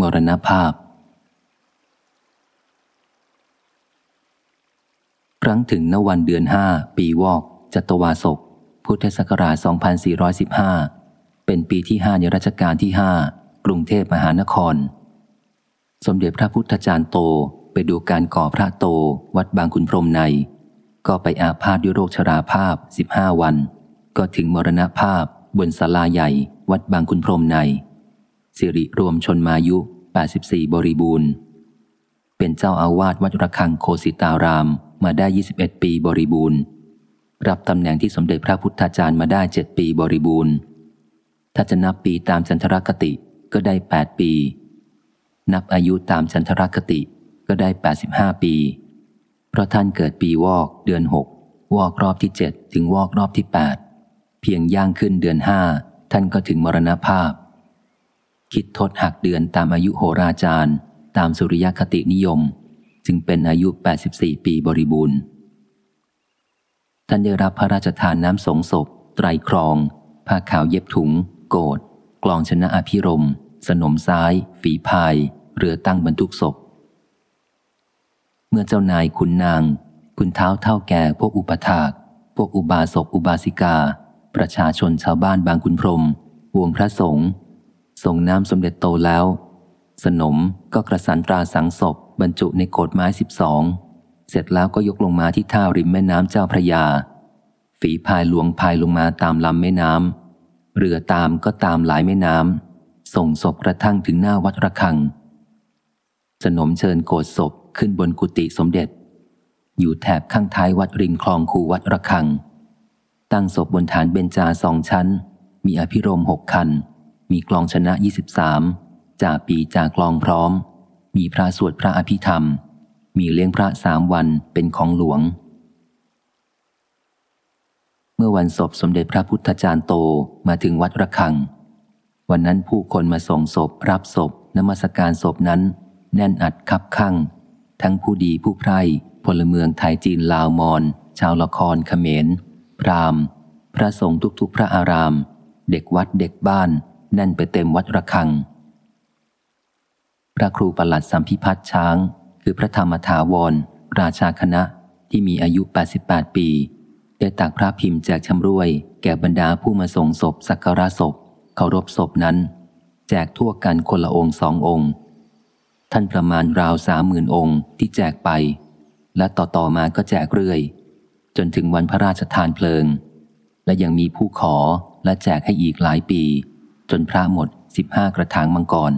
มรณภาพ ครั้งถึงนวันเดือนห้าปีวอก จัตวาศก พุทธศักราช 2415 เป็นปีที่ห้าในรัชกาลที่ห้ากรุงเทพมหานคร สมเด็จพระพุทธจารย์โตไปดูการก่อพระโตวัดบางคุณพรมใน ก็ไปอาพาธด้วยโรคชราภาพ 15 วัน ก็ถึงมรณภาพบนศาลาใหญ่วัดบางคุณพรมใน สิริรวมชนมายุ 84 บริบูรณ์ เป็นเจ้าอาวาสวัดระฆังโคสิตารามมาได้ 21 ปีบริบูรณ์ รับตำแหน่งที่สมเด็จพระพุทธาจารย์มาได้ 7 ปีบริบูรณ์ ถ้าจะนับปีตามจันทรคติก็ได้ 8 ปี นับอายุตามจันทรคติก็ได้ 85 ปี เพราะท่านเกิดปีวอกเดือน 6 วอกรอบที่ 7 ถึงวอกรอบที่ 8 เพียงย่างขึ้นเดือน 5 ท่านก็ถึงมรณภาพ คิดทดหักเดือนตามอายุโหราจารย์ ตามสุริยคตินิยม จึงเป็นอายุ 84 ปีบริบูรณ์ ท่านได้รับพระราชทานน้ำสงศพ ไตรครอง ผ้าขาวเย็บถุง โกดกลองชนะอภิรม สนมซ้าย ฝีพาย เรือตั้งบรรทุกศพ เมื่อเจ้านายคุณนาง คุณเท้าเท่าแก่พวกอุปถาก พวกอุบาสกอุบาสิกา ประชาชนชาวบ้านบางคุณพรม วงพระสงฆ์ ส่งน้ำสมเด็จโตแล้ว สนมก็กระสันตราสังศพบรรจุในโกดไม้สิบสองเสร็จแล้วก็ยกลงมาที่ท่าริมแม่น้ำเจ้าพระยา ฝีพายหลวงพายลงมาตามลำแม่น้ำเรือตามก็ตามหลายแม่น้ำส่งศพกระทั่งถึงหน้าวัดระฆัง สนมเชิญโกดศพขึ้นบนกุฏิสมเด็จ อยู่แถบข้างท้ายวัดริมคลองคูวัดระฆัง ตั้งศพบนฐานเบญจาสองชั้น มีอภิรมหกคัน มีกลองชนะยี่สิบสามจ่าปีจ่ากลองพร้อม มีพระสวดพระอภิธรรม มีเลี้ยงพระสามวันเป็นของหลวง เมื่อวันศพสมเด็จพระพุทธจารย์โตมาถึงวัดระฆัง วันนั้นผู้คนมาส่งศพรับศพนมัสการศพนั้น แน่นอัดคับข้างทั้งผู้ดีผู้ไพร่พลเมืองไทยจีนลาวมอน ชาวละครเขมร พรามพระสงฆ์ทุกๆพระอาราม เด็กวัดเด็กบ้าน แน่นไปเต็มวัดระฆัง พระครูประหลัดสัมพิพัฒช้าง คือพระธรรมถาวร ราชาคณะที่มีอายุ 88 ปี ได้ตักพระพิมพ์แจกชำรวย แก่บรรดาผู้มาส่งศพสักการะศพเคารพศพนั้น แจกทั่วกันคนละองค์สององค์ ท่านประมาณราวสามหมื่นองค์ที่แจกไป และต่อๆมาก็แจกเรื่อย จนถึงวันพระราชทานเพลิง และยังมีผู้ขอและแจกให้อีกหลายปี จนพระหมดสิบห้ากระถางมังกร